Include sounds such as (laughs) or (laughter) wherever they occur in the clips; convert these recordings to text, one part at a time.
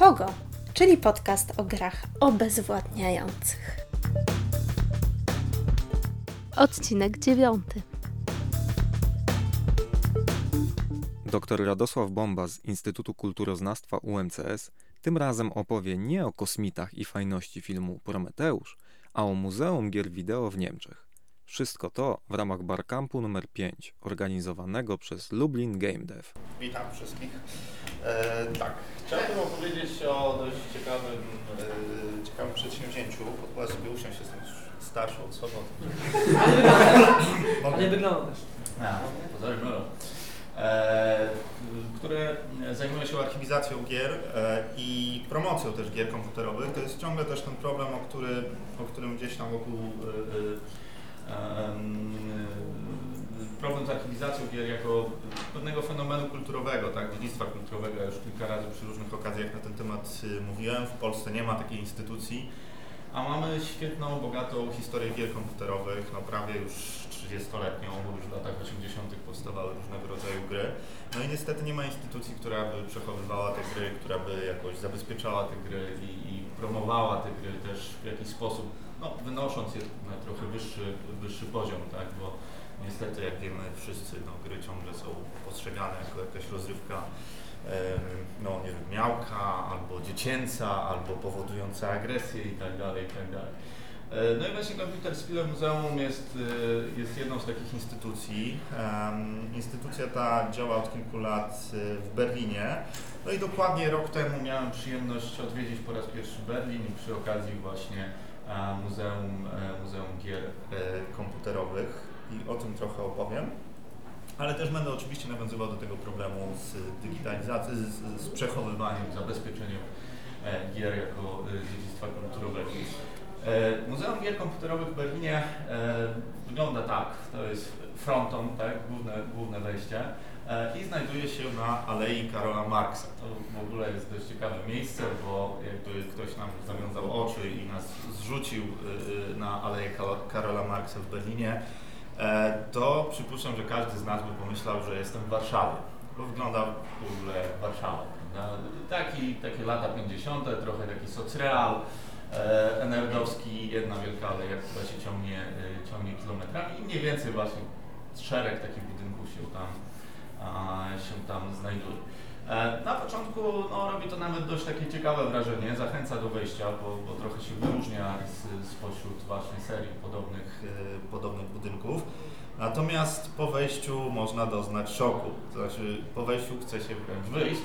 Pogo, czyli podcast o grach obezwładniających. Odcinek dziewiąty. Dr Radosław Bomba z Instytutu Kulturoznawstwa UMCS tym razem opowie nie o kosmitach i fajności filmu Prometeusz, a o Muzeum Gier Wideo w Niemczech. Wszystko to w ramach Barcampu numer 5, organizowanego przez Lublin Game Dev. Witam wszystkich. E, tak, chciałbym opowiedzieć o dość ciekawym, e, ciekawym przedsięwzięciu. Pozwolę sobie usiąść, jestem już starszą osobą. (laughs) Ale nie wyglądasz. A, pozory mylą. E, które zajmuje się archiwizacją gier e, i promocją też gier komputerowych. To jest ciągle też ten problem, o, który, o którym gdzieś tam wokół e, e, problem z archiwizacją gier jako pewnego fenomenu kulturowego, tak, dziedzictwa kulturowego. Ja już kilka razy przy różnych okazjach na ten temat y, mówiłem. W Polsce nie ma takiej instytucji, a mamy świetną, bogatą historię gier komputerowych, no prawie już 30-letnią, bo już w latach 80. powstawały różnego rodzaju gry. No i niestety nie ma instytucji, która by przechowywała te gry, która by jakoś zabezpieczała te gry i, i promowała te gry też w jakiś sposób, no, wynosząc je na trochę wyższy, wyższy poziom, tak, bo niestety jak wiemy wszyscy, no, gry ciągle są postrzegane jako jakaś rozrywka no nie wiem, miałka, albo dziecięca, albo powodująca agresję i tak dalej, i tak dalej. E, No i właśnie Computer Spiele Muzeum jest, e, jest jedną z takich instytucji. Instytucja ta działa od kilku lat e, w Berlinie. No i dokładnie rok temu miałem przyjemność odwiedzić po raz pierwszy Berlin i przy okazji właśnie Muzeum, e, Muzeum Gier e, Komputerowych i o tym trochę opowiem. Ale też będę oczywiście nawiązywał do tego problemu z digitalizacją, z, z przechowywaniem, zabezpieczeniem e, gier jako dziedzictwa kulturowego. Muzeum Gier Komputerowych w Berlinie wygląda tak, to jest fronton, tak, główne, główne wejście i znajduje się na Alei Karola Marksa. To w ogóle jest dość ciekawe miejsce, bo jakby ktoś nam zawiązał oczy i nas zrzucił e, na Aleję Karola Marksa w Berlinie, e, to przypuszczam, że każdy z nas by pomyślał, że jestem w Warszawie, bo wygląda w ogóle Warszawa. Taki, takie lata 50., trochę taki socreal, e, nerdowski, jedna wielka aleja, która się ciągnie, e, ciągnie kilometrami i mniej więcej właśnie szereg takich budynków się tam, się tam znajduje. E, Na początku no, robi to nawet dość takie ciekawe wrażenie, zachęca do wejścia, bo, bo trochę się wyróżnia z, spośród właśnie serii podobnych, e, podobnych budynków. Natomiast po wejściu można doznać szoku, to znaczy po wejściu chce się wręcz wyjść,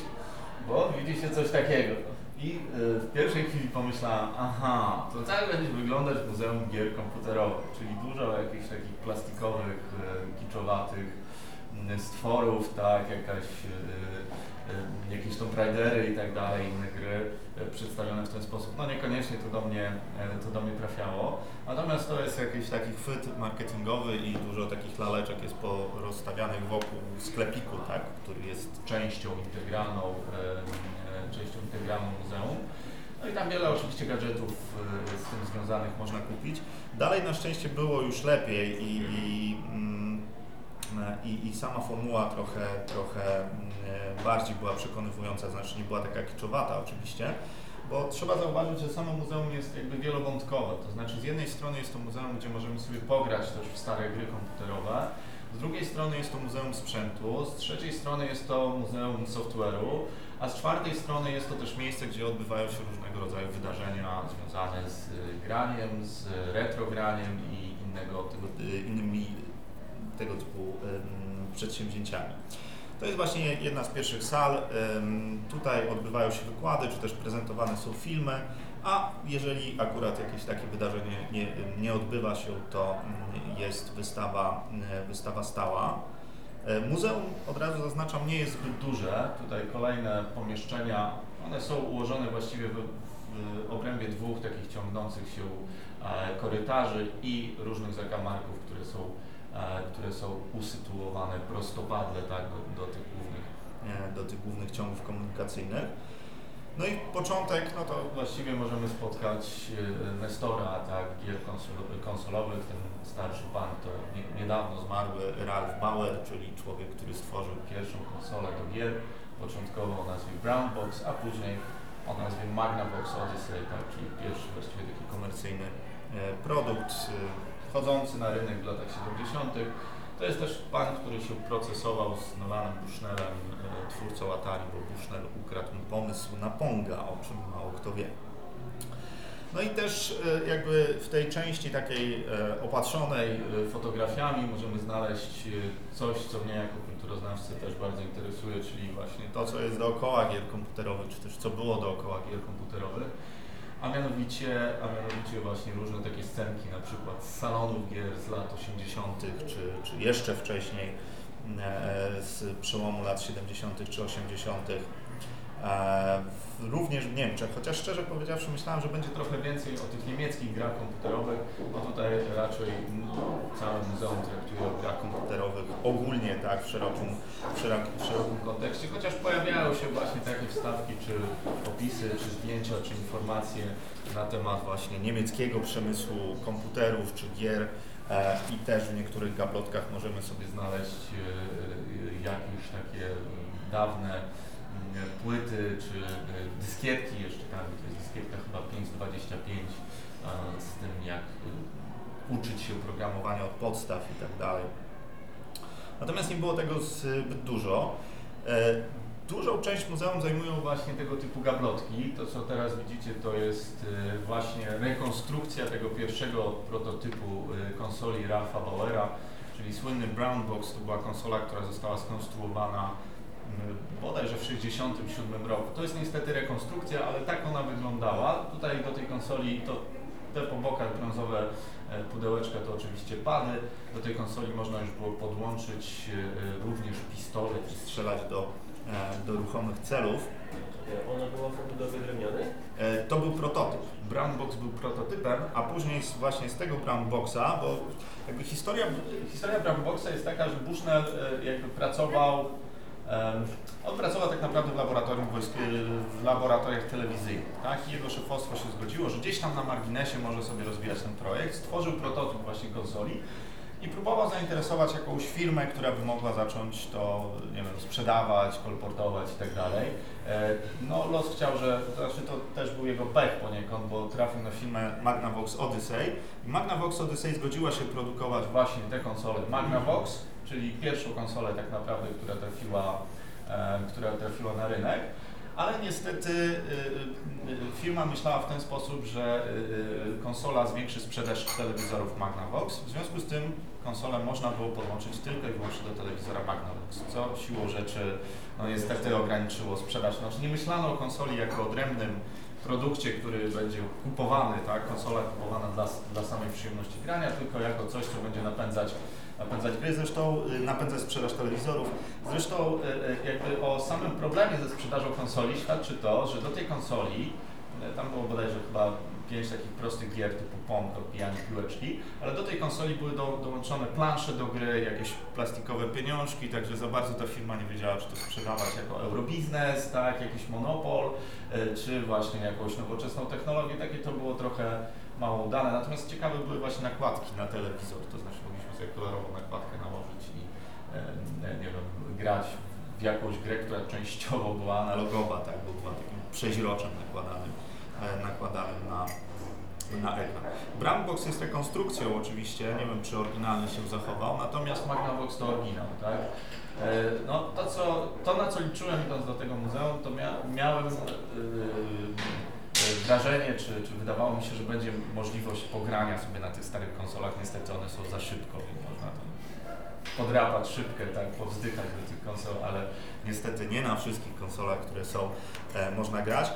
bo widzi się coś takiego. I y, w pierwszej chwili pomyślałem, aha, to tak będzie wyglądać Muzeum Gier Komputerowych, czyli dużo jakichś takich plastikowych, kiczowatych stworów, tak, jakaś, y, y, jakieś Tomb Raidery i tak dalej, inne gry y, przedstawione w ten sposób. No niekoniecznie to do mnie, to do mnie trafiało. Natomiast to jest jakiś taki chwyt marketingowy i dużo takich laleczek jest porozstawianych wokół sklepiku, tak, który jest częścią integralną, częścią integralną muzeum. No i tam wiele oczywiście gadżetów z tym związanych można kupić. Dalej na szczęście było już lepiej i, i, mm, i, i sama formuła trochę, trochę mm, bardziej była przekonywująca, znaczy nie była taka kiczowata oczywiście. Bo trzeba zauważyć, że samo muzeum jest jakby wielowątkowe. To znaczy z jednej strony jest to muzeum, gdzie możemy sobie pograć też w stare gry komputerowe, z drugiej strony jest to muzeum sprzętu, z trzeciej strony jest to muzeum software'u, a z czwartej strony jest to też miejsce, gdzie odbywają się różnego rodzaju wydarzenia związane z y, graniem, z retrograniem i innego, y, innymi tego typu przedsięwzięciami. To jest właśnie jedna z pierwszych sal. Tutaj odbywają się wykłady, czy też prezentowane są filmy, a jeżeli akurat jakieś takie wydarzenie nie, nie odbywa się, to mm, jest wystawa, mm, wystawa stała. E, Muzeum, od razu zaznaczam, nie jest zbyt duże. Tutaj kolejne pomieszczenia, one są ułożone właściwie w, w obrębie dwóch takich ciągnących się e, korytarzy i różnych zakamarków, które są, e, które są usytuowane prostopadle tak, do, do, tych głównych, e, do tych głównych ciągów komunikacyjnych. No i początek, no to właściwie możemy spotkać e, Nestora, tak, gier konsol- konsolowych. Ten starszy pan to nie, niedawno zmarły Ralph Bauer, czyli człowiek, który stworzył pierwszą konsolę do gier, początkowo o nazwie Brown Box, a później o nazwie Magnavox Odyssey, tak, czyli pierwszy właściwie taki komercyjny e, produkt e, wchodzący na rynek w latach 70. To jest też pan, który się procesował z Nolanem Bushnellem, e, twórcą Atari, bo Bushnell ukradł mu pomysł na Ponga, o czym mało kto wie. No i też e, jakby w tej części takiej e, opatrzonej fotografiami możemy znaleźć coś, co mnie jako kulturoznawcy też bardzo interesuje, czyli właśnie to, co jest dookoła gier komputerowych, czy też co było dookoła gier komputerowych, a mianowicie, a mianowicie właśnie różne takie scenki, na przykład z salonów gier z lat 80., czy, czy jeszcze wcześniej, z przełomu lat 70. czy 80. E, również w Niemczech, chociaż szczerze powiedziawszy myślałem, że będzie trochę więcej o tych niemieckich grach komputerowych, bo tutaj raczej całe muzeum traktuje o grach komputerowych ogólnie tak w szerokim, w szerokim, w szerokim kontekście, chociaż pojawiają się właśnie takie wstawki, czy opisy, czy zdjęcia, czy informacje na temat właśnie niemieckiego przemysłu komputerów, czy gier e, i też w niektórych gablotkach możemy sobie znaleźć e, jakieś takie dawne płyty czy e, dyskietki jeszcze, tak, to jest dyskietka chyba 525 z tym jak e, uczyć się programowania od podstaw i tak dalej. Natomiast nie było tego zbyt dużo. E, dużą część muzeum zajmują właśnie tego typu gablotki. To, co teraz widzicie, to jest właśnie rekonstrukcja tego pierwszego prototypu konsoli Ralpha Bauera, czyli słynny Brown Box. To była konsola, która została skonstruowana bodajże w 1967 roku. To jest niestety rekonstrukcja, ale tak ona wyglądała. Tutaj do tej konsoli to te po bokach brązowe e, pudełeczka to oczywiście pady. Do tej konsoli można już było podłączyć e, również pistolet i strzelać do, e, do ruchomych celów. Ona była w budowie drewnianej? To był prototyp. Brown Box był prototypem, a później właśnie z tego Brown Boxa, bo jakby historia, historia Brown Boxa jest taka, że Bushnell jakby pracował on pracował tak naprawdę w laboratorium w laboratoriach telewizyjnych, tak? I jego szefostwo się zgodziło, że gdzieś tam na marginesie może sobie rozwijać ten projekt. Stworzył prototyp właśnie konsoli i próbował zainteresować jakąś firmę, która by mogła zacząć to, nie wiem, sprzedawać, kolportować i tak dalej. No, los chciał, że, to znaczy to też był jego pech poniekąd, bo trafił na firmę Magnavox Odyssey. Magnavox Odyssey zgodziła się produkować właśnie te konsole Magnavox, czyli pierwszą konsolę tak naprawdę, która trafiła, e, która trafiła na rynek. Ale niestety y, y, firma myślała w ten sposób, że konsola zwiększy sprzedaż telewizorów Magnavox. W związku z tym konsolę można było podłączyć tylko i wyłącznie do telewizora Magnavox, co siłą rzeczy no niestety ograniczyło sprzedaż. Znaczy nie myślano o konsoli jako odrębnym produkcie, który będzie kupowany, tak, konsola kupowana dla, dla samej przyjemności grania, tylko jako coś, co będzie napędzać napędzać gry, zresztą y, napędzać sprzedaż telewizorów. Zresztą y, y, jakby o samym problemie ze sprzedażą konsoli świadczy to, że do tej konsoli, tam było bodajże chyba pięć takich prostych gier typu Pong, odbijanie piłeczki, ale do tej konsoli były do, dołączone plansze do gry, jakieś plastikowe pieniążki, także za bardzo ta firma nie wiedziała, czy to sprzedawać jako eurobiznes, tak, jakiś monopol, czy właśnie jakąś nowoczesną technologię, takie to było trochę mało udane. Natomiast ciekawe były właśnie nakładki na telewizor, to znaczy sobie kolorową nakładkę nałożyć i e, nie wiem, grać w jakąś grę, która częściowo była analogowa, tak, bo była takim przeźroczem nakładanym, e, nakładanym na, na ekran. Brownbox jest rekonstrukcją oczywiście, nie wiem czy oryginalny się zachował, natomiast Magnavox to oryginał, tak? E, no to, co, to na co liczyłem idąc do tego muzeum, to mia, miałem yy, wrażenie, czy, czy wydawało mi się, że będzie możliwość pogrania sobie na tych starych konsolach. Niestety one są za szybko i można tam podrapać szybkę, tak, powzdychać do tych konsol, ale niestety nie na wszystkich konsolach, które są, e, można grać.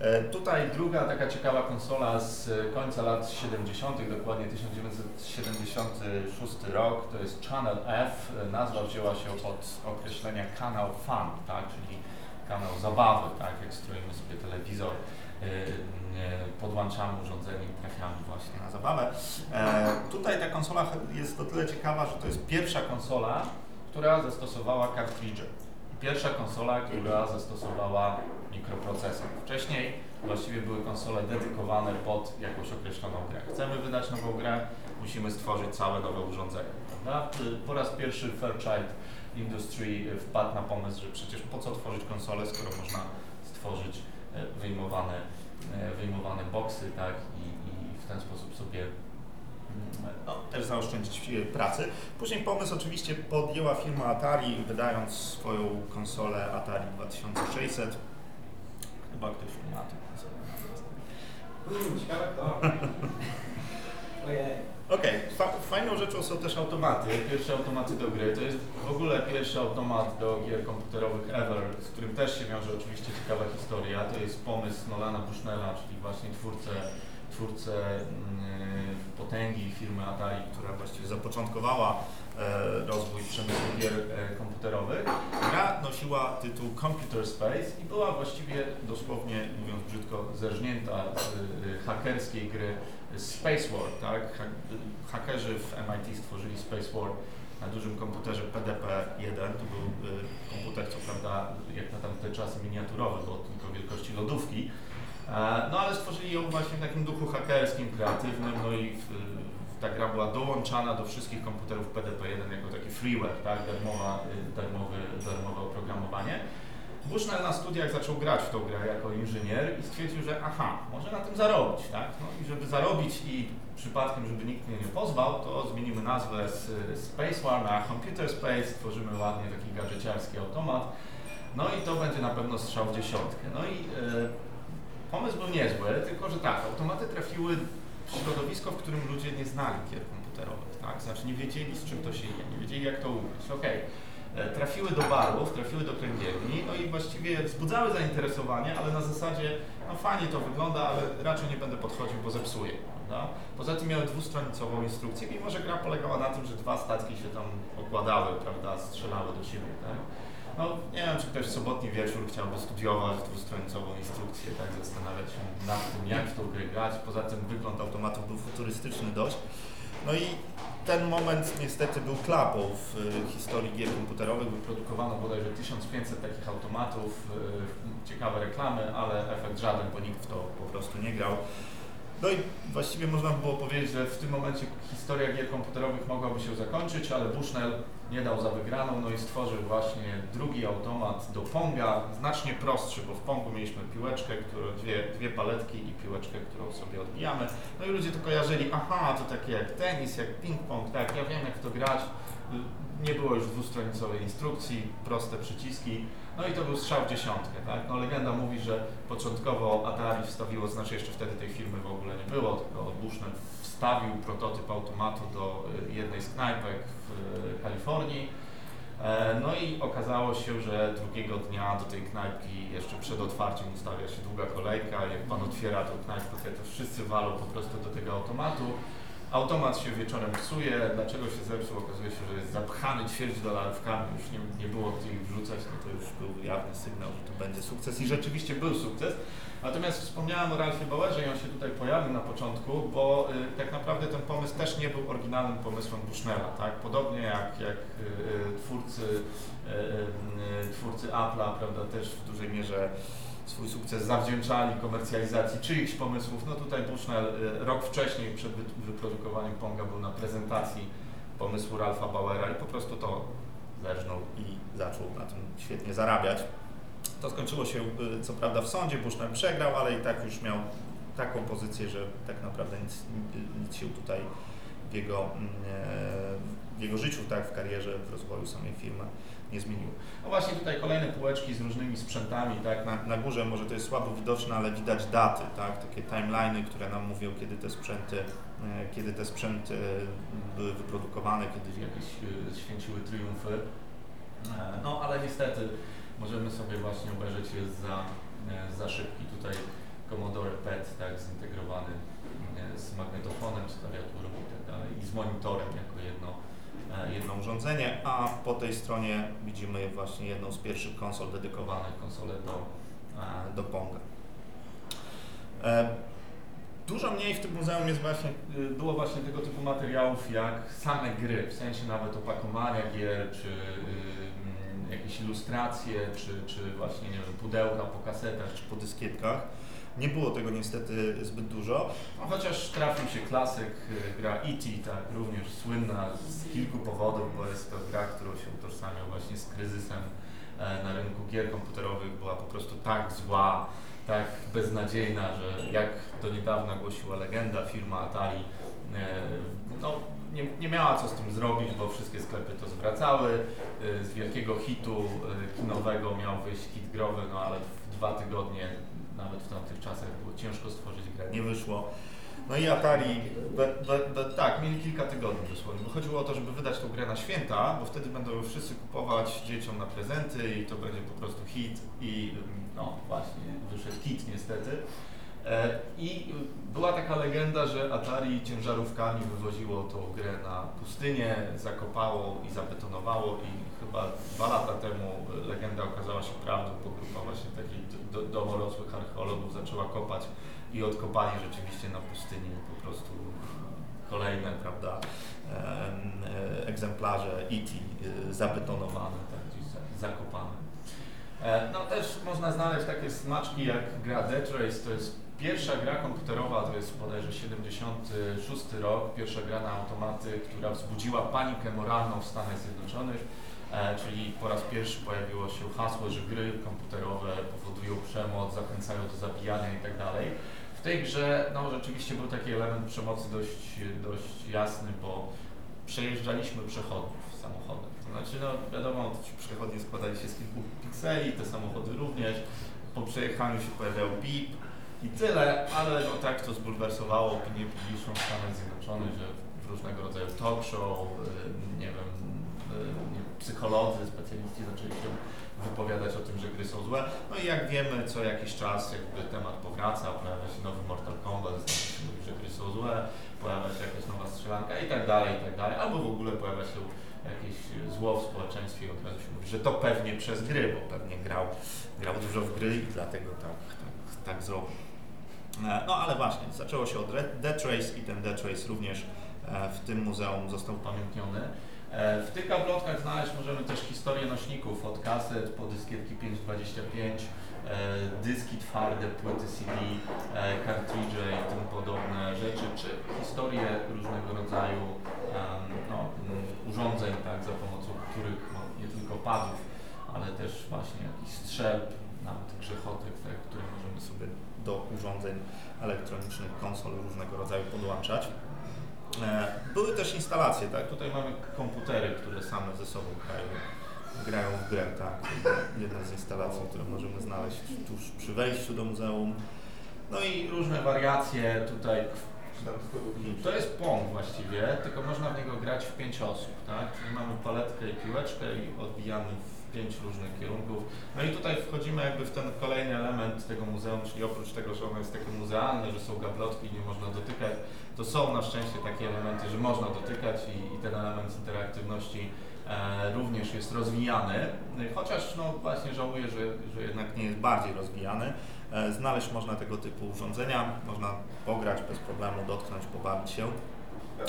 E, tutaj druga taka ciekawa konsola z końca lat 70., dokładnie 1976 rok, to jest Channel F. Nazwa wzięła się od określenia kanał fun, tak, czyli kanał zabawy, tak, jak stroimy sobie telewizor podłączamy urządzenie i trafiamy właśnie na zabawę. E, tutaj ta konsola jest o tyle ciekawa, że to jest pierwsza konsola, która zastosowała cartridge. Pierwsza konsola, która zastosowała mikroprocesor. Wcześniej właściwie były konsole dedykowane pod jakąś określoną grę. Chcemy wydać nową grę, musimy stworzyć całe nowe urządzenie. Prawda? Po raz pierwszy Fairchild Industry wpadł na pomysł, że przecież po co tworzyć konsolę, skoro można stworzyć wyjmowane, e, wyjmowane boksy, tak, i, i w ten sposób sobie mm, no, też zaoszczędzić e, pracy. Później pomysł oczywiście podjęła firma Atari, wydając swoją konsolę Atari 2600. Chyba ktoś ma tę konsolę. Ciekawe to. (laughs) Ojej. Okej, fa- fajną rzeczą są też automaty. Pierwsze automaty do gry. To jest w ogóle pierwszy automat do gier komputerowych ever, z którym też się wiąże oczywiście ciekawa historia. To jest pomysł Nolana Bushnella, czyli właśnie twórcę, twórcę mm, potęgi firmy Atari, która właściwie zapoczątkowała rozwój przemysłu gier e, komputerowych. Gra nosiła tytuł Computer Space i była właściwie dosłownie, mówiąc brzydko, zerżnięta z e, hakerskiej gry Space War, tak? Ha- Hakerzy w MIT stworzyli Space War na dużym komputerze PDP-1. To był komputer, co prawda, jak na tamte czasy miniaturowy, bo tylko wielkości lodówki. E, no ale stworzyli ją właśnie w takim duchu hakerskim, kreatywnym, no i w, ta gra była dołączana do wszystkich komputerów PDP-1 jako taki freeware, tak? Darmowa, y, darmowy, darmowe oprogramowanie. Bushnell na studiach zaczął grać w tą grę jako inżynier i stwierdził, że aha, może na tym zarobić, tak? No i żeby zarobić i przypadkiem, żeby nikt mnie nie pozwał, to zmienimy nazwę z Space War na Computer Space, stworzymy ładnie taki gadżeciarski automat, no i to będzie na pewno strzał w dziesiątkę. No i e, pomysł był niezły, tylko że tak, automaty trafiły środowisko, w którym ludzie nie znali gier komputerowych, tak? Znaczy nie wiedzieli z czym to się je, nie wiedzieli jak to ugrać. Okej. E, trafiły do barów, trafiły do kręgielni, no i właściwie wzbudzały zainteresowanie, ale na zasadzie, no fajnie to wygląda, ale raczej nie będę podchodził, bo zepsuję, prawda? Poza tym miały dwustronicową instrukcję, mimo że gra polegała na tym, że dwa statki się tam okładały, prawda, strzelały do siebie, tak? No, nie wiem, czy ktoś w sobotni wieczór chciałby studiować dwustronicową instrukcję, tak, zastanawiać się nad tym, jak w tą grać. Poza tym wygląd automatów był futurystyczny dość. No i ten moment niestety był klapą w y, historii gier komputerowych. Wyprodukowano bodajże 1500 takich automatów, y, ciekawe reklamy, ale efekt żaden, bo nikt w to po prostu nie grał. No i właściwie można by było powiedzieć, że w tym momencie historia gier komputerowych mogłaby się zakończyć, ale Bushnell nie dał za wygraną, no i stworzył właśnie drugi automat do Ponga, znacznie prostszy, bo w Pongu mieliśmy piłeczkę, którą, dwie, dwie paletki i piłeczkę, którą sobie odbijamy. No i ludzie to kojarzyli, aha, to takie jak tenis, jak ping-pong, tak, ja wiem jak to grać. Nie było już dwustronicowej instrukcji, proste przyciski. No i to był strzał w dziesiątkę, tak? No legenda mówi, że początkowo Atari wstawiło, znaczy jeszcze wtedy tej firmy w ogóle nie było, tylko Bushnell wstawił prototyp automatu do y, jednej z knajpek w y, Kalifornii. E, No i okazało się, że drugiego dnia do tej knajpki jeszcze przed otwarciem ustawia się długa kolejka. Jak pan otwiera tą knajpkę, to wszyscy walą po prostu do tego automatu. Automat się wieczorem psuje. Dlaczego się zepsuł? Okazuje się, że jest zapchany ćwierć dolarówkami. Już nie, nie było gdzie ich wrzucać, no to już był jawny sygnał, że to będzie sukces i rzeczywiście był sukces. Natomiast wspomniałem o Ralfie Bauerze i on się tutaj pojawił na początku, bo y, tak naprawdę ten pomysł też nie był oryginalnym pomysłem Bushnella, tak? Podobnie jak, jak y, y, twórcy, y, y, twórcy Apple'a, prawda, też w dużej mierze swój sukces zawdzięczali komercjalizacji czyichś pomysłów. No tutaj Bushnell y, rok wcześniej przed wy- wyprodukowaniem Ponga był na prezentacji pomysłu Ralfa Bauera i po prostu to zerżnął i zaczął na tym świetnie zarabiać. To skończyło się y, co prawda w sądzie, Bushnell przegrał, ale i tak już miał taką pozycję, że tak naprawdę nic, nic się tutaj w jego, mm, e, w jego życiu, tak, w karierze, w rozwoju samej firmy nie zmieniło. No właśnie tutaj kolejne półeczki z różnymi sprzętami, tak, na, na górze może to jest słabo widoczne, ale widać daty, tak, takie timeliny, które nam mówią, kiedy te sprzęty, e, kiedy te sprzęty były wyprodukowane, kiedy jakieś e, święciły triumfy. E, No ale niestety możemy sobie właśnie obejrzeć jest za, e, za szybki tutaj Commodore PET, tak, zintegrowany e, z magnetofonem, z klawiaturą i tak dalej i z monitorem jako jedno, e, jedno urządzenie, a po tej stronie widzimy właśnie jedną z pierwszych konsol dedykowanych, konsolę do, e, do Ponga. E, Dużo mniej w tym muzeum jest właśnie, y, było właśnie tego typu materiałów jak same gry, w sensie nawet opakowania gier, czy y, jakieś ilustracje, czy, czy właśnie nie wiem, pudełka po kasetach, czy po dyskietkach. Nie było tego niestety zbyt dużo, no, chociaż trafił się klasyk, y, gra E.T., tak, również słynna z kilku powodów, bo jest to gra, którą się utożsamia właśnie z kryzysem e, na rynku gier komputerowych, była po prostu tak zła, tak beznadziejna, że jak do niedawna głosiła legenda, firma Atari e, no, nie, nie miała co z tym zrobić, bo wszystkie sklepy to zwracały. E, Z wielkiego hitu kinowego miał wyjść hit growy, no ale w dwa tygodnie, nawet w tamtych czasach, było ciężko stworzyć grę. nie wyszło. No i Atari, be, be, be, tak, mieli kilka tygodni dosłownie, bo chodziło o to, żeby wydać tą grę na święta, bo wtedy będą ją wszyscy kupować dzieciom na prezenty i to będzie po prostu hit i No właśnie, wyszedł hit niestety. E, I była taka legenda, że Atari ciężarówkami wywoziło tą grę na pustynię, zakopało i zabetonowało i chyba dwa lata temu legenda okazała się prawdą, bo grupa właśnie takich do, domorosłych archeologów zaczęła kopać i odkopali rzeczywiście na pustyni po prostu kolejne, prawda, e, egzemplarze e, zabetonowane. tak, gdzieś za- zakopane. E, No też można znaleźć takie smaczki jak gra Death Race, to jest pierwsza gra komputerowa, to jest bodajże 76 rok, pierwsza gra na automaty, która wzbudziła panikę moralną w Stanach Zjednoczonych, e, czyli po raz pierwszy pojawiło się hasło, że gry komputerowe powodują przemoc, zachęcają do zabijania itd. W tej grze no, rzeczywiście był taki element przemocy dość, dość jasny, bo przejeżdżaliśmy przechodów samochodem. To znaczy, no wiadomo, przechodnie składali się z kilku pikseli, te samochody również. Po przejechaniu się pojawiał bip i tyle, ale no, tak to zbulwersowało opinię publiczną w Stanach Zjednoczonych, że różnego rodzaju talk show, psycholodzy, specjaliści zaczęli się wypowiadać o tym, że gry są złe. No i jak wiemy, co jakiś czas jakby temat powraca, pojawia się nowy Mortal Kombat, znowu się że gry są złe, pojawia się jakaś nowa strzelanka i tak dalej, i tak dalej, albo w ogóle pojawia się jakieś zło w społeczeństwie i od razu się mówi, że to pewnie przez gry, bo pewnie grał, grał dużo w gry i dlatego tak, tak, tak zrobił. E, No ale właśnie, zaczęło się od Death Race i ten Death Race również e, w tym muzeum został upamiętniony. E, W tych gablotkach znaleźć możemy też historię nośników od kaset po dyskietki 525, e, dyski twarde, płyty CD, e, kartridże i tym podobne rzeczy, czy historie różnego rodzaju no, urządzeń, tak, za pomocą których no, nie tylko padów, ale też właśnie jakichś strzelb, nawet grzechotek, tak, które możemy sobie do urządzeń elektronicznych, konsol różnego rodzaju podłączać. E, Były też instalacje, tak? Tutaj mamy komputery, które same ze sobą grają, grają w grę, tak? Jedna z instalacji, które możemy znaleźć tuż przy wejściu do muzeum. No i różne wariacje tutaj. To jest Pong właściwie, tylko można w niego grać w pięć osób, tak? Czyli mamy paletkę i piłeczkę i odbijamy w pięć różnych kierunków. No i tutaj wchodzimy jakby w ten kolejny element tego muzeum, czyli oprócz tego, że ono jest takie muzealne, że są gablotki i nie można dotykać, to są na szczęście takie elementy, że można dotykać i, i ten element interaktywności e, również jest rozwijany, chociaż no właśnie żałuję, że, że jednak nie jest bardziej rozwijany. E, znaleźć można tego typu urządzenia, można pograć bez problemu, dotknąć, pobawić się.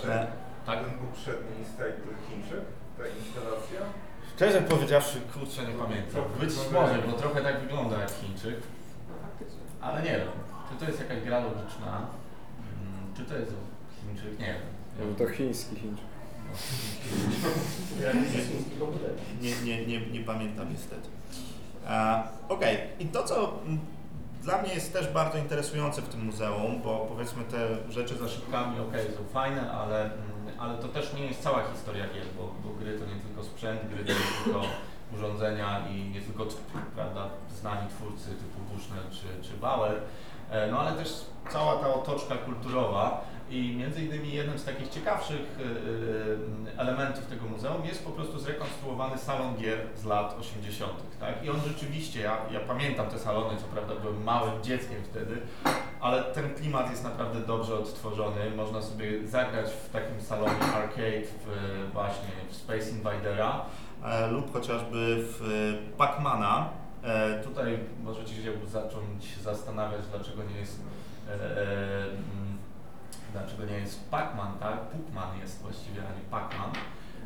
E, Tak? Ten poprzedni stajt to Chińczyk, ta instalacja? Szczerze powiedziawszy, kurczę, nie pamiętam. Być może, bo trochę tak wygląda jak Chińczyk, ale nie wiem. Czy to jest jakaś gra logiczna? Mm, Czy to jest Chińczyk? Nie wiem. No to chiński Chińczyk. Nie, nie, nie, nie pamiętam niestety. Okej, i to co mm, dla mnie jest też bardzo interesujące w tym muzeum, bo powiedzmy te rzeczy za Szybkami, okej, są fajne, ale, mm, ale to też nie jest cała historia gier, bo, bo gry to nie tylko sprzęt, gry to nie tylko urządzenia i nie tylko prawda, znani twórcy typu Bushnell czy, czy Bauer, e, no ale też cała ta otoczka kulturowa i między innymi jednym z takich ciekawszych e, e, elementów tego muzeum jest po prostu zrekonstruowany salon gier z lat 80. Tak? I on rzeczywiście, ja, ja pamiętam te salony, co prawda byłem małym dzieckiem wtedy, ale ten klimat jest naprawdę dobrze odtworzony. Można sobie zagrać w takim salonie arcade w, właśnie w Space Invadera e, lub chociażby w e, Pacmana. E, Tutaj możecie się zacząć zastanawiać, dlaczego nie jest e, e, mm, dlaczego nie jest Pac-Man, tak? Pukman jest właściwie, a nie Pac-Man.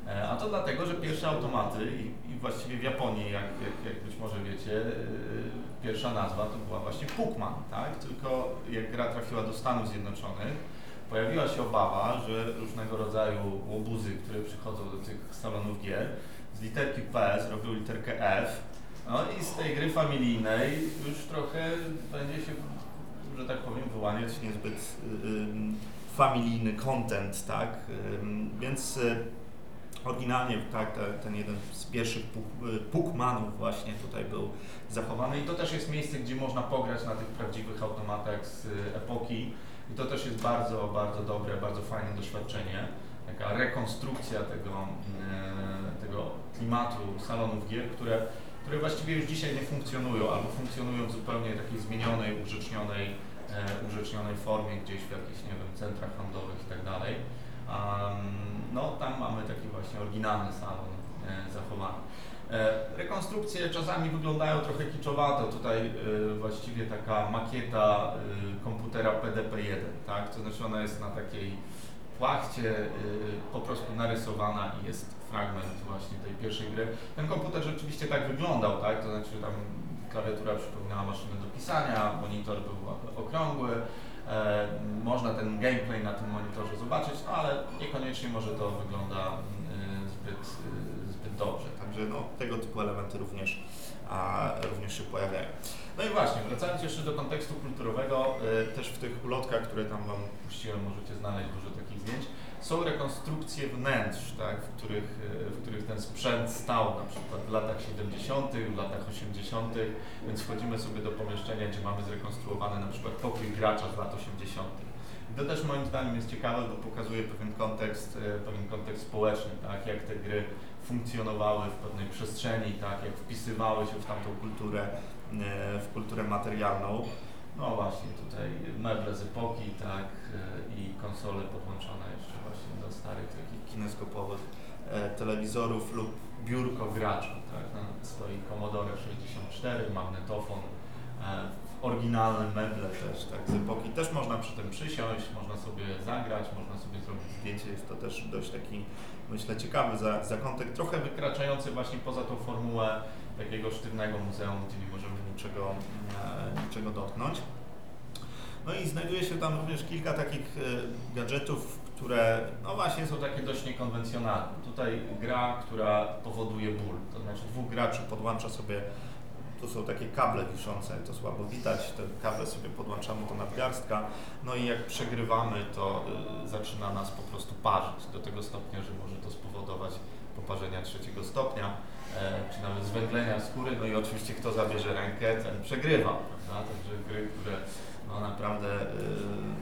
E, A to dlatego, że pierwsze automaty i, i właściwie w Japonii, jak, jak, jak być może wiecie, e, pierwsza nazwa to była właśnie Pukman, tak? Tylko jak gra trafiła do Stanów Zjednoczonych, pojawiła się obawa, że różnego rodzaju łobuzy, które przychodzą do tych salonów gier, z literki P zrobią literkę F No i z tej gry familijnej już trochę będzie się, że tak powiem, wyłaniać niezbyt y, y, familijny content, tak? Ym, Więc y, oryginalnie tak, te, ten jeden z pierwszych y, Pukmanów właśnie tutaj był zachowany. I to też jest miejsce, gdzie można pograć na tych prawdziwych automatach z y, epoki. I to też jest bardzo, bardzo dobre, bardzo fajne doświadczenie. Taka rekonstrukcja tego, y, tego klimatu salonów gier, które, które właściwie już dzisiaj nie funkcjonują albo funkcjonują w zupełnie takiej zmienionej, użycznionej, e, użycznionej formie gdzieś w jakichś, nie wiem, centrach handlowych i tak no tam mamy taki właśnie oryginalny salon e, zachowany. E, Rekonstrukcje czasami wyglądają trochę kiczowato. Tutaj e, właściwie taka makieta komputera PDP-1, tak? To znaczy ona jest na takiej płachcie po prostu narysowana i jest fragment właśnie tej pierwszej gry. Ten komputer rzeczywiście tak wyglądał, tak? To znaczy tam klawiatura przypominała maszynę do pisania, monitor był okrągły. E, można ten gameplay na tym monitorze zobaczyć, no ale niekoniecznie może to wygląda e, zbyt, e, zbyt dobrze. Także no, tego typu elementy również, a, również się pojawiają. No i właśnie, wracając jeszcze do kontekstu kulturowego, też w tych ulotkach, które tam Wam puściłem, możecie znaleźć dużo takich zdjęć, są rekonstrukcje wnętrz, tak, w, których, y, w których ten sprzęt stał, na przykład w latach 70., w latach 80., więc wchodzimy sobie do pomieszczenia, gdzie mamy zrekonstruowany na przykład pokój gracza z lat 80. I to też moim zdaniem jest ciekawe, bo pokazuje pewien kontekst, y, pewien kontekst społeczny, tak, jak te gry funkcjonowały w pewnej przestrzeni, tak, jak wpisywały się w tamtą kulturę, e, w kulturę materialną. no właśnie, tutaj meble z epoki, tak, i konsole podłączone jeszcze właśnie do starych takich kineskopowych e, telewizorów lub biurko gracza, tak, stoi Commodore 64, magnetofon, e, oryginalne meble też, tak, z epoki. Też można przy tym przysiąść, można sobie zagrać, można sobie zrobić zdjęcie. Jest to też dość taki, myślę, ciekawy za, zakątek, trochę wykraczający właśnie poza tą formułę takiego sztywnego muzeum, gdzie nie możemy niczego, e, niczego dotknąć. No i znajduje się tam również kilka takich e, gadżetów, które No właśnie są takie dość niekonwencjonalne. Tutaj gra, która powoduje ból, to znaczy dwóch graczy podłącza sobie, tu są takie kable wiszące, to słabo widać, te kable sobie podłączamy do nadgarstka, no i jak przegrywamy, to y, zaczyna nas po prostu parzyć do tego stopnia, że może to spowodować poparzenia trzeciego stopnia, e, czy nawet zwęglenia skóry, no i oczywiście kto zabierze rękę, ten przegrywa, prawda? Także gry, które no naprawdę y,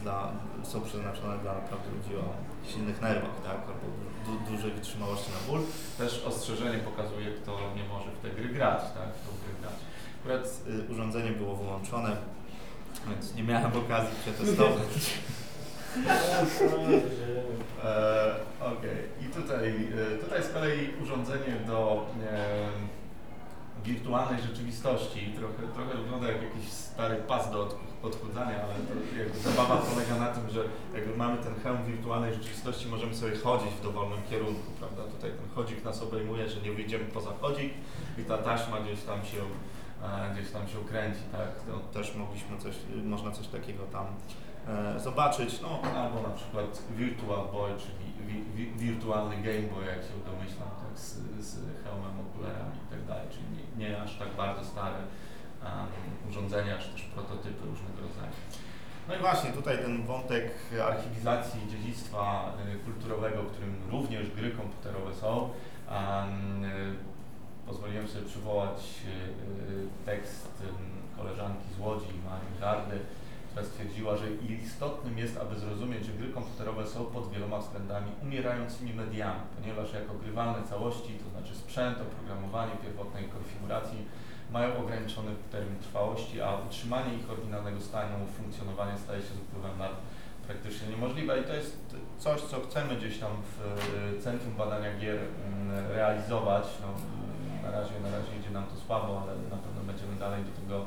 dla, są przeznaczone dla naprawdę ludzi o silnych nerwach, tak, albo du, dużej wytrzymałości na ból. Też ostrzeżenie pokazuje, kto nie może w te gry grać, tak, w tą grę grać. Akurat y, urządzenie było wyłączone, więc nie miałem okazji przetestować. (laughs) E, Okej, i tutaj, e, tutaj z kolei urządzenie do e, wirtualnej rzeczywistości. Trochę, trochę wygląda jak jakiś stary pas do od, odchudzania, ale to jakby zabawa polega na tym, że jakby mamy ten hełm wirtualnej rzeczywistości, możemy sobie chodzić w dowolnym kierunku, prawda? Tutaj ten chodzik nas obejmuje, że nie wyjdziemy poza chodzik i ta taśma gdzieś tam się, e, gdzieś tam się kręci, tak? No, też mogliśmy coś, można coś takiego tam e, zobaczyć. No, Albo na przykład Virtual Boy, czyli wi, wi, wirtualny Game Boy, jak się domyślam, z, z hełmem, okularami i tak dalej, czyli nie, nie aż tak bardzo stare um, urządzenia, czy też prototypy różnego rodzaju. No i właśnie tutaj ten wątek archiwizacji dziedzictwa y, kulturowego, w którym również gry komputerowe są. Um, y, pozwoliłem sobie przywołać y, tekst koleżanki z Łodzi, Marii Gardy, która stwierdziła, że istotnym jest, aby zrozumieć, że gry komputerowe są pod wieloma względami umierającymi mediami, ponieważ jako grywalne całości, to znaczy sprzęt, oprogramowanie pierwotnej konfiguracji, mają ograniczony termin trwałości, a utrzymanie ich oryginalnego stanu funkcjonowania staje się z upływem lat praktycznie niemożliwe i to jest coś, co chcemy gdzieś tam w y, Centrum Badania Gier mm, realizować. No, na, razie, na razie idzie nam to słabo, ale na pewno będziemy dalej do tego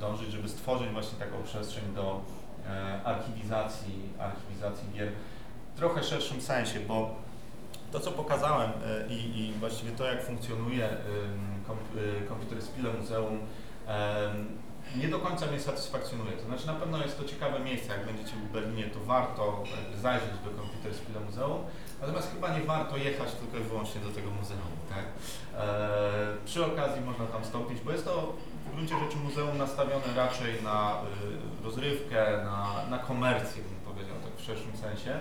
dążyć, żeby stworzyć właśnie taką przestrzeń do e, archiwizacji, archiwizacji gier w trochę szerszym sensie, bo to, co pokazałem e, i, i właściwie to, jak funkcjonuje funkcjonuje ym, kom, y, Computer Spiele Muzeum, nie do końca mnie satysfakcjonuje. To znaczy na pewno jest to ciekawe miejsce, jak będziecie w Berlinie, to warto zajrzeć do Computer Spiele Muzeum, natomiast chyba nie warto jechać tylko i wyłącznie do tego muzeum. Tak? Eee, przy okazji można tam wstąpić, bo jest to gruncie rzeczy muzeum nastawione raczej na y, rozrywkę, na, na komercję, bym powiedział tak w szerszym sensie.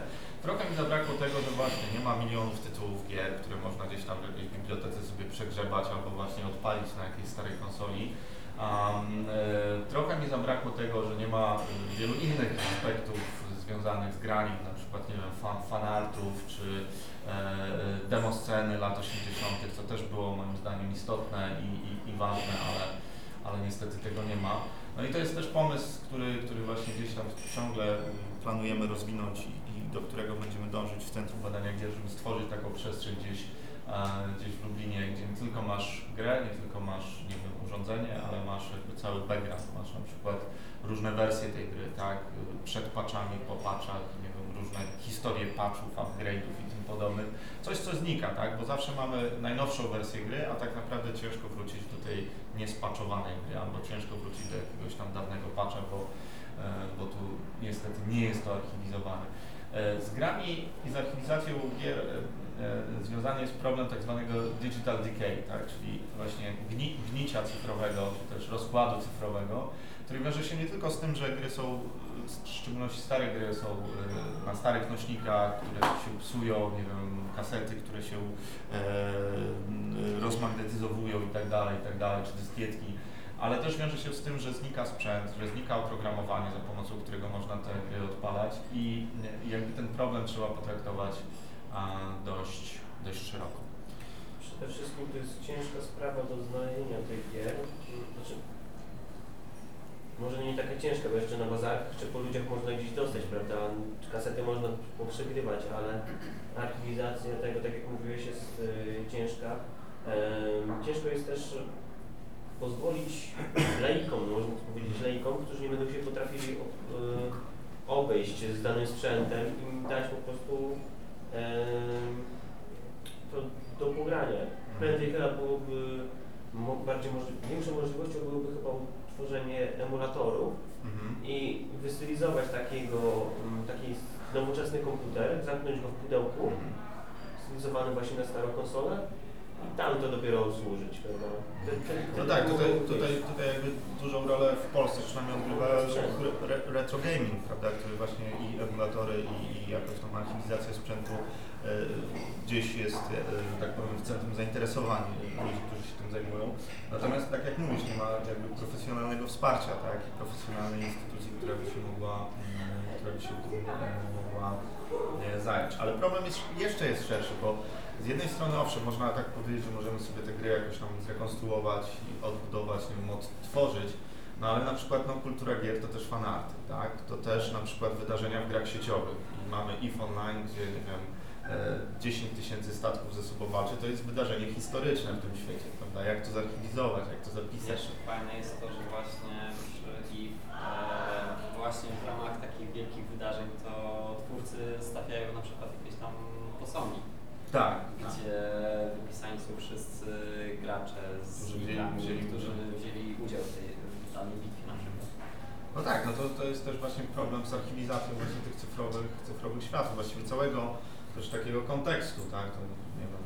Trochę mi zabrakło tego, że właśnie nie ma milionów tytułów gier, które można gdzieś tam w jakiejś bibliotece sobie przegrzebać albo właśnie odpalić na jakiejś starej konsoli. Um, e, trochę mi zabrakło tego, że nie ma e, wielu innych aspektów związanych z graniem, na przykład nie wiem, fan, fanartów czy e, demosceny lat 80., co też było moim zdaniem istotne i, i, i ważne, ale, ale niestety tego nie ma. No i to jest też pomysł, który, który właśnie gdzieś tam ciągle planujemy rozwinąć i, i do którego będziemy dążyć w Centrum Badania Gier, żeby stworzyć taką przestrzeń gdzieś, e, gdzieś w Lublinie, gdzie nie tylko masz grę, nie tylko masz, nie wiem, urządzenie, ale masz jakby cały background, masz na przykład różne wersje tej gry, tak, przed patchami, po patchach, nie wiem, różne historie patchów, upgrade'ów Coś, co znika, tak, bo zawsze mamy najnowszą wersję gry, a tak naprawdę ciężko wrócić do tej niespaczowanej gry, albo ciężko wrócić do jakiegoś tam dawnego patcha, bo, e, bo tu niestety nie jest to archiwizowane. E, Z grami i z archiwizacją gier e, e, związany jest problem tak zwanego digital decay, tak? czyli właśnie gni, gnicia cyfrowego, czy też rozkładu cyfrowego, który wiąże się nie tylko z tym, że gry są, w szczególności stare gry są na starych nośnikach, które się psują, nie wiem, kasety, które się e, rozmagnetyzowują i tak dalej, i tak dalej, czy dyskietki, ale też wiąże się z tym, że znika sprzęt, że znika oprogramowanie, za pomocą którego można te gry odpalać i i jakby ten problem trzeba potraktować dość, dość szeroko. Przede wszystkim to jest ciężka sprawa do znalezienia tych gier. Znaczy, może nie taka ciężka, bo jeszcze na bazarkach czy po ludziach można gdzieś dostać, prawda? Kasety można poprzegrywać, ale archiwizacja tego, tak jak mówiłeś, jest y, ciężka. Em, ciężko jest też pozwolić laikom, no można powiedzieć laikom, którzy nie będą się potrafili y, obejść z danym sprzętem i dać po prostu to do pogrania. Prędzej chyba byłoby bardziej możli, większą możliwością byłoby chyba utworzenie emulatorów Mhm. i wystylizować takiego, taki nowoczesny komputer, zamknąć go w pudełku, stylizowany właśnie na starą konsolę tam to dopiero służyć, prawda? No tak, tutaj, tutaj, tutaj jakby dużą rolę w Polsce przynajmniej odgrywa re, retro gaming, prawda, który właśnie i emulatory i, i jakoś tam archiwizacja sprzętu e, gdzieś jest, e, tak powiem, w centrum zainteresowań ludzi, którzy się tym zajmują. Natomiast tak jak mówisz, nie ma jakby profesjonalnego wsparcia, tak, i profesjonalnej instytucji, która by się mogła, mm, która by się tym e, mogła e, zająć. Ale problem jest, jeszcze jest szerszy, bo z jednej strony owszem, można tak powiedzieć, że możemy sobie te gry jakoś tam zrekonstruować i odbudować, nie wiem, odtworzyć, no ale na przykład no, kultura gier to też fanarty, tak? To też na przykład wydarzenia w grach sieciowych. I mamy EVE Online, gdzie nie wiem, e, 10 tysięcy statków ze sobą walczy, to jest wydarzenie historyczne w tym świecie, prawda? Jak to zarchiwizować, jak to zapisać. Też fajne jest to, że właśnie przy i e, właśnie w ramach takich wielkich wydarzeń to twórcy stawiają na Tak, tak. gdzie wypisani są wszyscy gracze z grami, którzy wzięli udział w tej w danej bitwie na przykład. No tak, no to, to jest też właśnie problem z archiwizacją właśnie tych cyfrowych, cyfrowych światów, właściwie całego też takiego kontekstu, tak? To, nie wiem,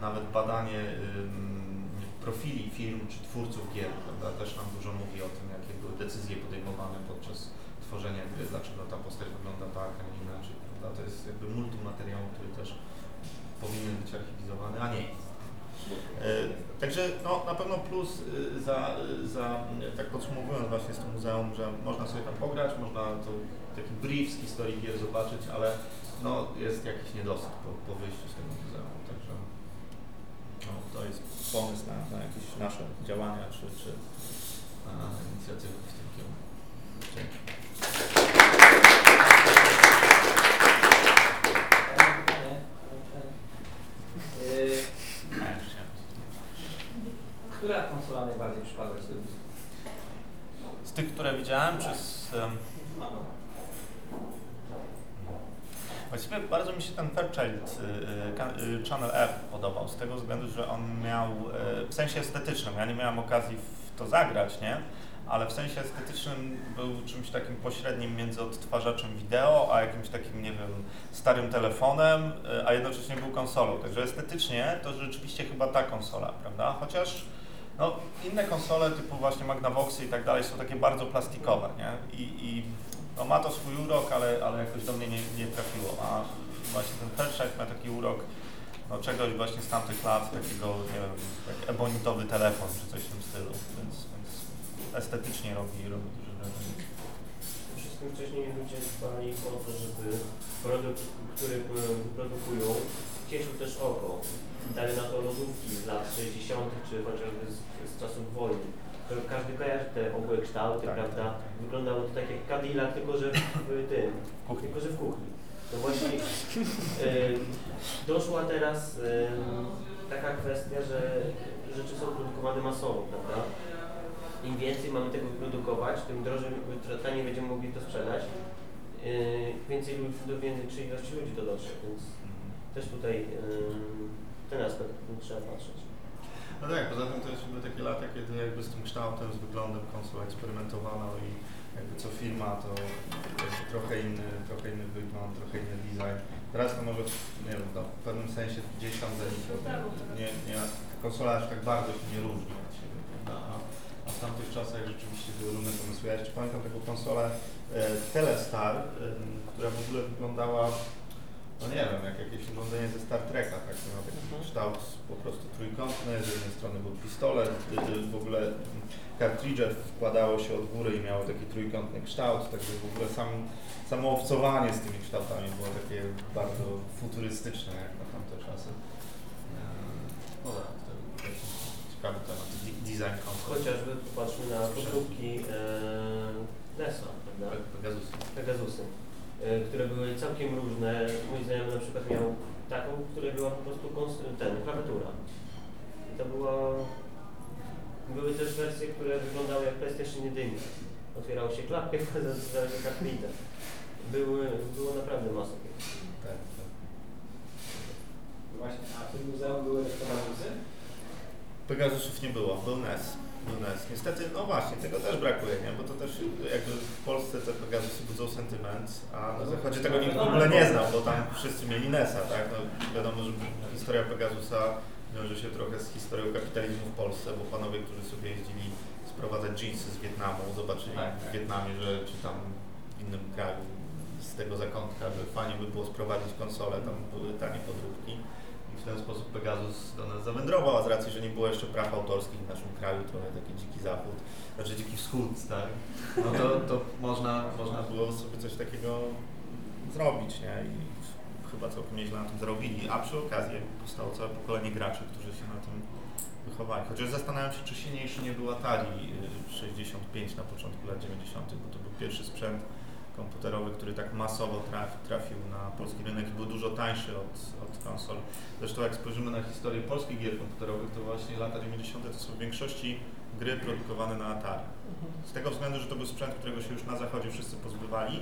nawet badanie ym, profili firm czy twórców gier, prawda, też nam dużo mówi o tym, jakie były decyzje podejmowane podczas tworzenia gry, dlaczego ta postać wygląda tak, a nie inaczej, prawda? To jest jakby multum materiału, który też powinien być archiwizowany, a nie jest. Także no, na pewno plus y, za, y, za, y, tak podsumowując właśnie z tym muzeum, że można sobie tam pograć, można to taki brief z historii gier zobaczyć, ale no, jest jakiś niedosyt po, po wyjściu z tego muzeum, także no, to jest pomysł na, na jakieś nasze działania czy, czy a, inicjatywy w tym kierunku. Dzięki. Yy, Która konsola najbardziej przypadła gustu? Z tych, które widziałem, czy z... Właściwie bardzo mi się ten Fairchild y, y, y, Channel F podobał, z tego względu, że on miał, y, w sensie estetycznym, ja nie miałem okazji w to zagrać, nie? ale w sensie estetycznym był czymś takim pośrednim między odtwarzaczem wideo, a jakimś takim, nie wiem, starym telefonem, y, a jednocześnie był konsolą. Także estetycznie to rzeczywiście chyba ta konsola, prawda? Chociaż no, inne konsole typu właśnie Magnavoxy i tak dalej są takie bardzo plastikowe, nie? I, i no, ma to swój urok, ale, ale jakoś do mnie nie, nie trafiło. A właśnie ten Pershak ma taki urok no, czegoś właśnie z tamtych lat, takiego, nie wiem, jak ebonitowy telefon czy coś w tym stylu, więc, więc estetycznie robi, robi duże wrażenie. Wszystkim wcześniej ludzie dbali o to, żeby produkt, który wyprodukują, cieszył też oko. Dali na to lodówki z lat 60. czy chociażby z, z czasów wojny. To Każdy kojarzy te obłe kształty, Tak, prawda? tak. Wyglądało to tak jak Cadillac, tylko że w tym, kuchni. tylko że w kuchni. No właśnie doszła teraz taka kwestia, że rzeczy są produkowane masowo, prawda? Im więcej mamy tego wyprodukować, tym drożej, taniej będziemy mogli to sprzedać. Więcej ludzi, do większej ilości ludzi to dotrze, więc też tutaj ten aspekt trzeba patrzeć. No tak, poza tym to jest jakby takie lata, kiedy jakby z tym kształtem, z wyglądem konsola eksperymentowano i jakby co firma to trochę inny, trochę inny wygląd, trochę inny design. Teraz to może, nie wiem, no, w pewnym sensie gdzieś tam nie, nie, konsola aż tak bardzo się nie różni od siebie, prawda? A, a w tamtych czasach rzeczywiście były różne pomysły. Ja jeszcze pamiętam taką konsolę e, Telestar, e, która w ogóle wyglądała no nie wiem, jak jakieś urządzenie ze Star Treka, tak, to miał taki kształt po prostu trójkątny, z jednej strony był pistolet, y, y, w ogóle kartridże wkładało się od góry i miało taki trójkątny kształt, także w ogóle sam, samo obcowanie z tymi kształtami było takie bardzo futurystyczne jak na tamte czasy. No tak, to jest ciekawy temat, de- design konsol. Chociażby popatrzmy na podróbki yy, NES-a, prawda? Pegasus. Pegasusy, yy, które były całkiem różne. Mój znajomy na przykład miał taką, w której była po prostu ten, klawiatura. I to było... Były też wersje, które wyglądały jak PlayStation 1. Otwierało się klapkę, (laughs) zazywało się kartwita. Były, było naprawdę masa tych. Tak, tak. Właśnie, a w tym muzeum były Pegasusy? Pegasusów nie było, był NES. Był NES. Niestety, no właśnie, tego też brakuje, nie? Bo to też jakby w Polsce te Pegasusy budzą sentyment, a na zachodzie tego nikt w ogóle nie znał, bo tam wszyscy mieli NES-a, tak? No, wiadomo, że historia Pegasusa wiąże się trochę z historią kapitalizmu w Polsce, bo panowie, którzy sobie jeździli sprowadzać jeansy z Wietnamu, zobaczyli Tak, w tak. Wietnamie, że czy tam w innym kraju z tego zakątka, że fajnie by było sprowadzić konsolę, tam były tanie podróbki. W ten sposób Pegasus do nas zawędrował, a z racji, że nie było jeszcze praw autorskich w naszym kraju, trochę taki dziki zachód, znaczy dziki wschód, tak? No to, to można, można było sobie coś takiego zrobić, nie? I chyba całkiem nieźle na tym zarobili, a przy okazji powstało całe pokolenie graczy, którzy się na tym wychowali. Chociaż zastanawiam się, czy silniejszy nie był Atari y, 65 na początku lat 90., bo to był pierwszy sprzęt komputerowy, który tak masowo traf, trafił na polski rynek i był dużo tańszy od, od konsol. Zresztą jak spojrzymy na historię polskich gier komputerowych, to właśnie lata 90. to są w większości gry produkowane na Atari. Z tego względu, że to był sprzęt, którego się już na zachodzie wszyscy pozbywali,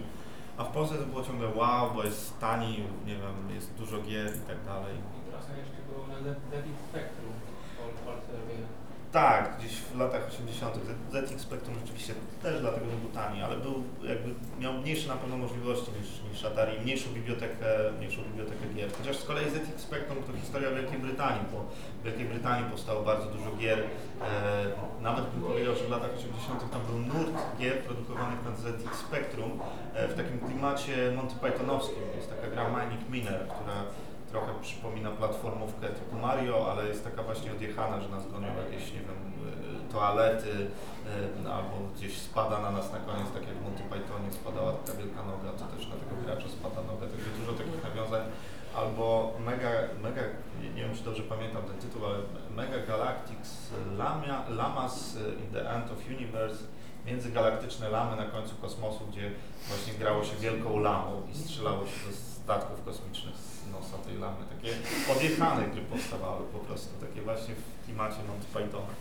a w Polsce to było ciągle wow, bo jest tani, nie wiem, jest dużo gier i tak dalej. Trochę jeszcze było na Zephyr Spectrum Polsce. Tak, gdzieś w latach 80. Z- ZX Spectrum rzeczywiście też dlatego, że był tani, ale był jakby miał mniejsze na pewno możliwości niż, niż Atari, mniejszą bibliotekę, mniejszą bibliotekę gier. Chociaż z kolei ZX Spectrum to historia Wielkiej Brytanii, bo w Wielkiej Brytanii powstało bardzo dużo gier. E, nawet bym powiedział, że w latach 80. tam był nurt gier produkowanych na ZX Spectrum e, w takim klimacie Monty Pythonowskim. Jest taka gra Mining Miner, która trochę przypomina platformówkę typu Mario, ale jest taka właśnie odjechana, że nas gonią jakieś, nie wiem, y, toalety y, albo gdzieś spada na nas na koniec, tak jak w Monty Pythonie spadała taka wielka noga, to też na tego gracza spada noga, także dużo takich nawiązań. Albo Mega, mega nie, wiem czy dobrze pamiętam ten tytuł, ale Mega Galactics Lamia, Lamas in the End of Universe międzygalaktyczne lamy na końcu kosmosu, gdzie właśnie grało się wielką lamą i strzelało się do statków kosmicznych nosa tej lamy. Takie odjechane gry powstawały po prostu, takie właśnie w klimacie Monty Pythona.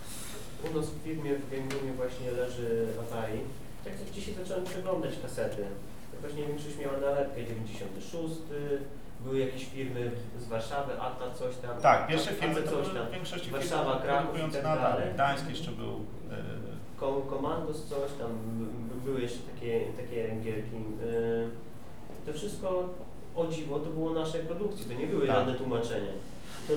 U nas w firmie, w Game Roomie właśnie leży Atari. Tak jak dzisiaj zacząłem przeglądać kasety. To właśnie większość miała nalepkę 96, były jakieś firmy z Warszawy, ATA coś tam. Tak, pierwsze firmy to coś tam. w większości Warszawa, Kraków i tak dalej. Gdańsk jeszcze był, e, Ko- Komandos coś, tam były jeszcze takie, takie gierki. Y, To wszystko o dziwo to było naszej produkcji, to nie były Tak. żadne tłumaczenie. To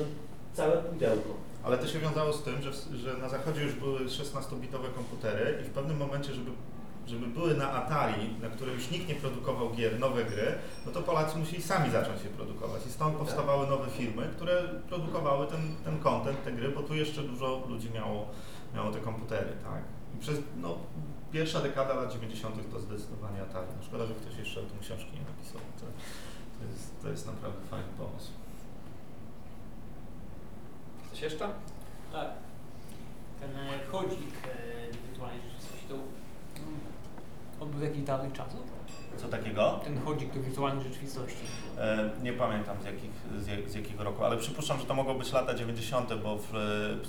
całe pudełko. Ale to się wiązało z tym, że, że na zachodzie już były 16-bitowe komputery i w pewnym momencie, żeby, żeby były na Atari, na którym już nikt nie produkował gier, nowe gry, no to Polacy musieli sami zacząć je produkować. I stąd powstawały nowe firmy, które produkowały ten, ten content, te gry, bo tu jeszcze dużo ludzi miało, miało te komputery, tak? I przez, no, pierwsza dekada lat 90. to zdecydowanie Atari. No szkoda, że ktoś jeszcze o tym książki nie napisał. To, jest, to jest naprawdę fajny pomysł. Coś jeszcze? Tak. Ten e, chodzik e, wirtualnej rzeczywistości to on był z jakichś dawnych czasów? Co takiego? Ten chodzik do wirtualnej rzeczywistości. E, Nie pamiętam z, jakich, z, jak, z jakiego roku, ale przypuszczam, że to mogło być lata 90., bo w,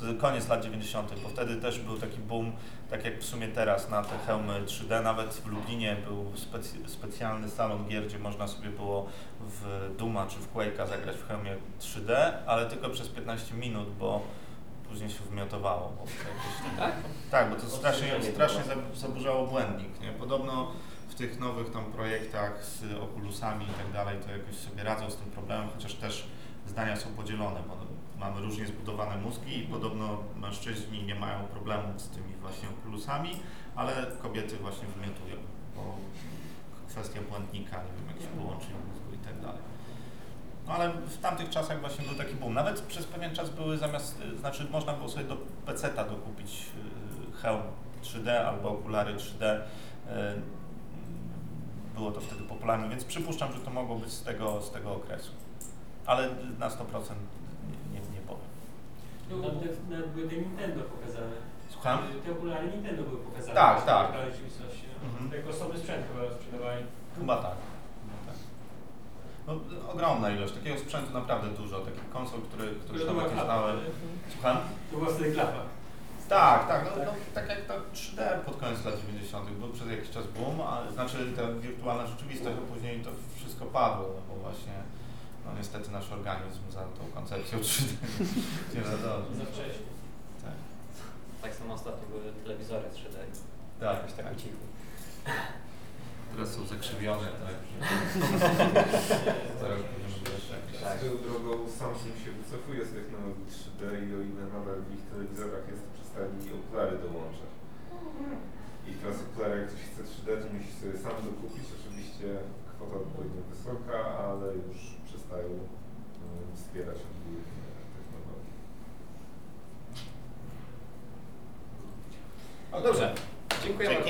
e, koniec lat 90., bo wtedy też był taki boom, tak jak w sumie teraz na te hełmy 3D. Nawet w Lublinie był specy, specjalny salon gier, gdzie można sobie było w Duma czy w Quake'a zagrać w hełmie 3D, ale tylko przez 15 minut, bo później się wymiotowało. Bo Tak? tak, bo to strasznie, strasznie zaburzało błędnik. Nie? Podobno tych nowych tam projektach z Oculusami i tak dalej to jakoś sobie radzą z tym problemem, chociaż też zdania są podzielone, bo mamy różnie zbudowane mózgi i podobno mężczyźni nie mają problemu z tymi właśnie Oculusami, ale kobiety właśnie wymiotują, bo kwestia błędnika, nie wiem, jakichś połączeń mózgu i tak dalej. No ale w tamtych czasach właśnie był taki boom. Nawet przez pewien czas były zamiast, znaczy można było sobie do PC-ta dokupić y, hełm 3D albo okulary 3D. Było to wtedy popularne, więc przypuszczam, że to mogło być z tego, z tego okresu. Ale na 100% nie, nie, powiem. Nawet, nawet były te Nintendo pokazane. Słucham? Te okulary Nintendo były pokazane. Tak, w tak. wirtualnej rzeczywistości. no. Mhm. Jako osobny sprzęt chyba sprzedawali. Chyba tak. Chyba tak. No, ogromna ilość, takiego sprzętu naprawdę dużo, takich konsol, które, które To była nawet znałem. Słucham? To była wtedy klapa. Tak, tak, no, no, tak jak to 3D pod koniec lat 90. był przez jakiś czas boom, a znaczy ta wirtualna rzeczywistość, a później to wszystko padło, no bo właśnie no niestety nasz organizm za tą koncepcją 3D (laughs) nie nadąży. Za wcześnie. Tak, Tak samo ostatnio były telewizory 3D. tak, Jakoś tak tak. ucichły. Teraz są zakrzywione, tak. (laughs) Tak. Swoją drogą Samsung się wycofuje z technologii 3D i o ile nadal w ich telewizorach jest, to przestali okulary dołączać. I teraz okulary, jak ktoś chce 3D, to musi sobie sam dokupić. Oczywiście kwota odpowiednio wysoka, ale już przestają um, wspierać odgórnie technologii. O, dobrze. Dziękuję bardzo.